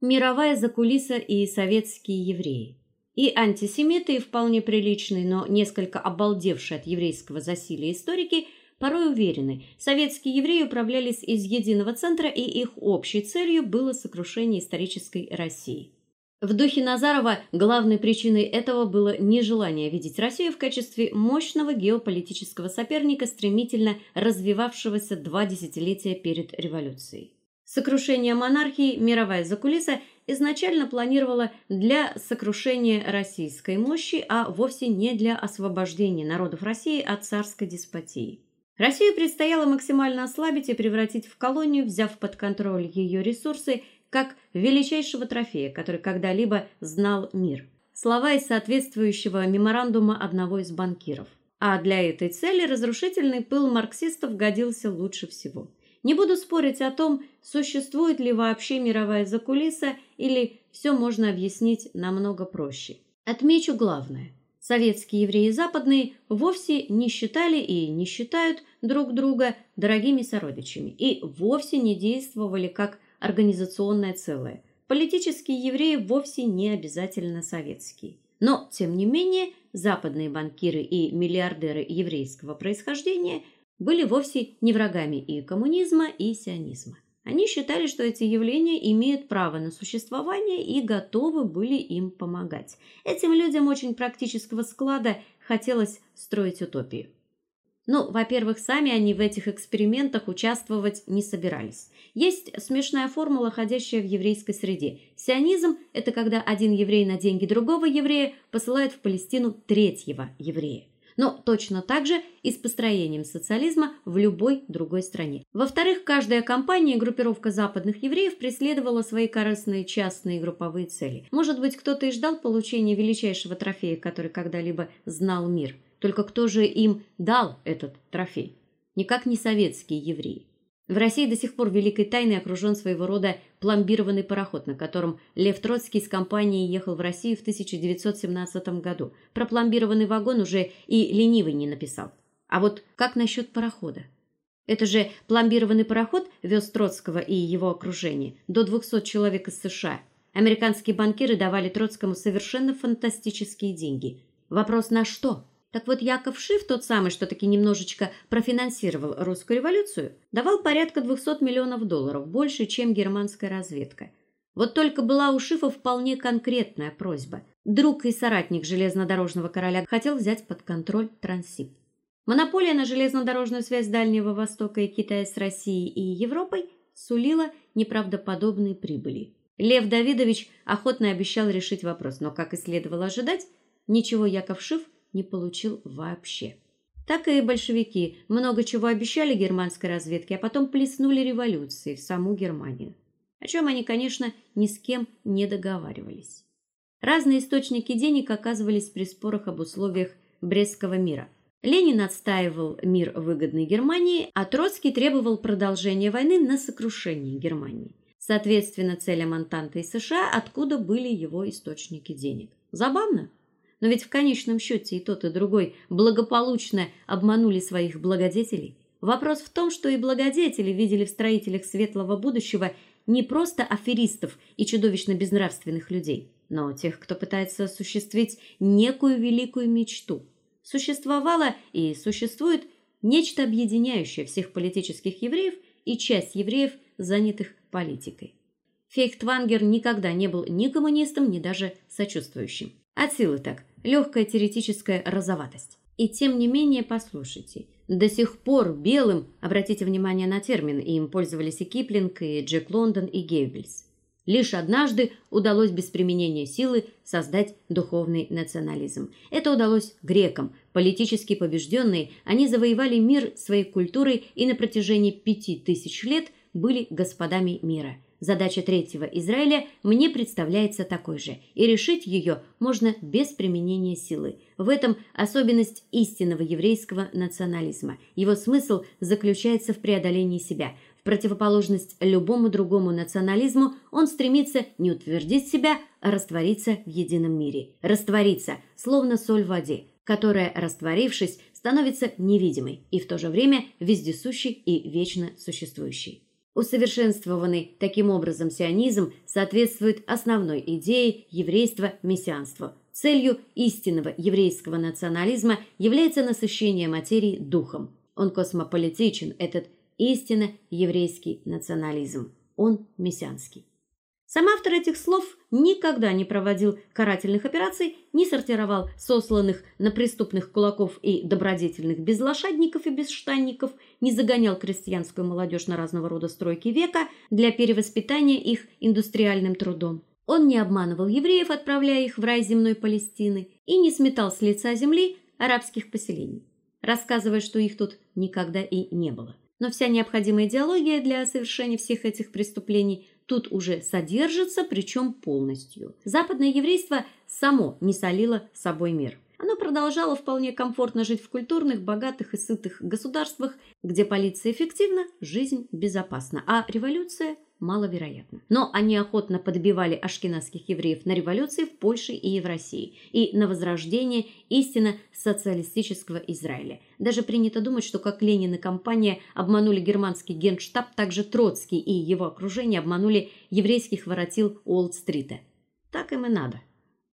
Мировая закулиса и советские евреи. И антисемиты, и вполне приличные, но несколько обалдевшие от еврейского засилия историки порой уверены, советские евреи управлялись из единого центра, и их общей целью было сокрушение исторической России. В духе Назарова главной причиной этого было нежелание видеть Россию в качестве мощного геополитического соперника, стремительно развивавшегося два десятилетия перед революцией. Сокрушение монархии мировая закулиса изначально планировала для сокрушения российской мощи, а вовсе не для освобождения народов России от царской деспотии. Россию предстояло максимально ослабить и превратить в колонию, взяв под контроль ее ресурсы как величайшего трофея, который когда-либо знал мир. Слова из соответствующего меморандума одного из банкиров. А для этой цели разрушительный пыл марксистов годился лучше всего. Не буду спорить о том, существует ли вообще мировая закулиса или все можно объяснить намного проще. Отмечу главное. Советские евреи западные вовсе не считали и не считают друг друга дорогими сородичами и вовсе не действовали как организационное целое. Политические евреи вовсе не обязательно советские. Но тем не менее, западные банкиры и миллиардеры еврейского происхождения были вовсе не врагами и коммунизма, и сионизма. Они считали, что эти явления имеют право на существование и готовы были им помогать. Этим людям очень практического склада хотелось строить утопию. Ну, во-первых, сами они в этих экспериментах участвовать не собирались. Есть смешная формула, ходящая в еврейской среде. Сионизм это когда один еврей на деньги другого еврея посылает в Палестину третьего еврея. Но точно так же и с построением социализма в любой другой стране. Во-вторых, каждая компания и группировка западных евреев преследовала свои корыстные частные и групповые цели. Может быть, кто-то и ждал получения величайшего трофея, который когда-либо знал мир – только кто же им дал этот трофей? Никак не советские евреи. В России до сих пор великой тайной окружен своего рода пломбированный пароход, на котором Лев Троцкий с компанией ехал в Россию в 1917 году. Про пломбированный вагон уже и ленивый не написал. А вот как насчет парохода? Это же пломбированный пароход вез Троцкого и его окружение до 200 человек из США. Американские банкиры давали Троцкому совершенно фантастические деньги. Вопрос на что? Так вот, Яков Шиф, тот самый, что таки немножечко профинансировал русскую революцию, давал порядка 200 миллионов долларов, больше, чем германская разведка. Вот только была у Шифа вполне конкретная просьба. Друг и соратник железнодорожного короля хотел взять под контроль Транссиб. Монополия на железнодорожную связь Дальнего Востока и Китая с Россией и Европой сулила неправдоподобные прибыли. Лев Давидович охотно обещал решить вопрос, но, как и следовало ожидать, ничего Яков Шиф не получил вообще. Так и большевики много чего обещали германской разведке, а потом плеснули революции в саму Германию. О чем они, конечно, ни с кем не договаривались. Разные источники денег оказывались при спорах об условиях Брестского мира. Ленин отстаивал мир выгодный Германии, а Троцкий требовал продолжения войны на сокрушение Германии. Соответственно, целям Антанты и США, откуда были его источники денег. Забавно? Но ведь в конечном счете и тот, и другой благополучно обманули своих благодетелей. Вопрос в том, что и благодетели видели в строителях светлого будущего не просто аферистов и чудовищно безнравственных людей, но тех, кто пытается осуществить некую великую мечту. Существовало и существует нечто объединяющее всех политических евреев и часть евреев, занятых политикой. Фейхтвангер никогда не был ни коммунистом, ни даже сочувствующим. От силы так, легкая теоретическая розоватость. И тем не менее, послушайте, до сих пор белым, обратите внимание на термин, им пользовались и Киплинг, и Джек Лондон, и Гейбельс. Лишь однажды удалось без применения силы создать духовный национализм. Это удалось грекам. Политически побежденные, они завоевали мир своей культурой и на протяжении пяти тысяч лет были господами мира – Задача третьего Израиля мне представляется такой же, и решить ее можно без применения силы. В этом особенность истинного еврейского национализма. Его смысл заключается в преодолении себя. В противоположность любому другому национализму, он стремится не утвердить себя, а раствориться в едином мире. Раствориться, словно соль в воде, которая, растворившись, становится невидимой и в то же время вездесущей и вечно существующей. Усовершенствованный таким образом сионизм соответствует основной идее еврейства-мессианства. Целью истинного еврейского национализма является насыщение материи духом. Он космополитичен, этот истинно еврейский национализм. Он мессианский. Сам автор этих слов никогда не проводил карательных операций, не сортировал сосланных на преступных кулаков и добродетельных безлошадников и безштанников, не загонял крестьянскую молодежь на разного рода стройки века для перевоспитания их индустриальным трудом. Он не обманывал евреев, отправляя их в рай земной Палестины, и не сметал с лица земли арабских поселений, рассказывая, что их тут никогда и не было. Но вся необходимая идеология для совершения всех этих преступлений тут уже содержится, причем полностью. Западное еврейство само не солило собой мир. Оно продолжало вполне комфортно жить в культурных, богатых и сытых государствах, где полиция эффективна, жизнь безопасна, а революция маловероятно. Но они охотно подбивали ашкеназских евреев на революции в Польше и в России и на возрождение истинно социалистического Израиля. Даже принято думать, что как Ленин и компания обманули германский генштаб, так же Троцкий и его окружение обманули еврейских воротил Уолл-стрита. Так им и надо.